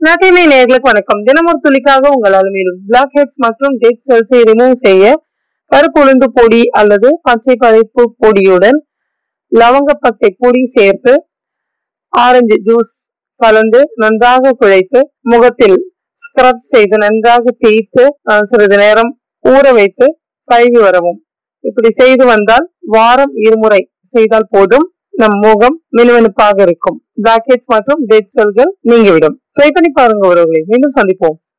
நாட்டினை நேர்களுக்கு வணக்கம். தினமொரு துளிக்காக உங்களால் மேலும் பிளாக் ஹெட்ஸ் மற்றும் டெட் செல்ஸை ரிமூவ் செய்ய கருப்பு உளுந்து பொடி அல்லது பச்சை பதைப்பு பொடியுடன் லவங்கப்பட்டை பொடி சேர்த்து ஆரஞ்சு ஜூஸ் கலந்து நன்றாக குழைத்து முகத்தில் ஸ்க்ரப் செய்து நன்றாக தேய்த்து சிறிது நேரம் ஊற வைத்து கழுவி வரவும். இப்படி செய்து வந்தால் வாரம் இருமுறை செய்தால் போதும். நம் முகம் மினுமினுப்பாக இருக்கும். பிளாக் மற்றும் டெட் செல்கள் நீங்கிவிடும். ட்ரை பண்ணி பாருங்க உறவுகளை. மீண்டும் சந்திப்போம்.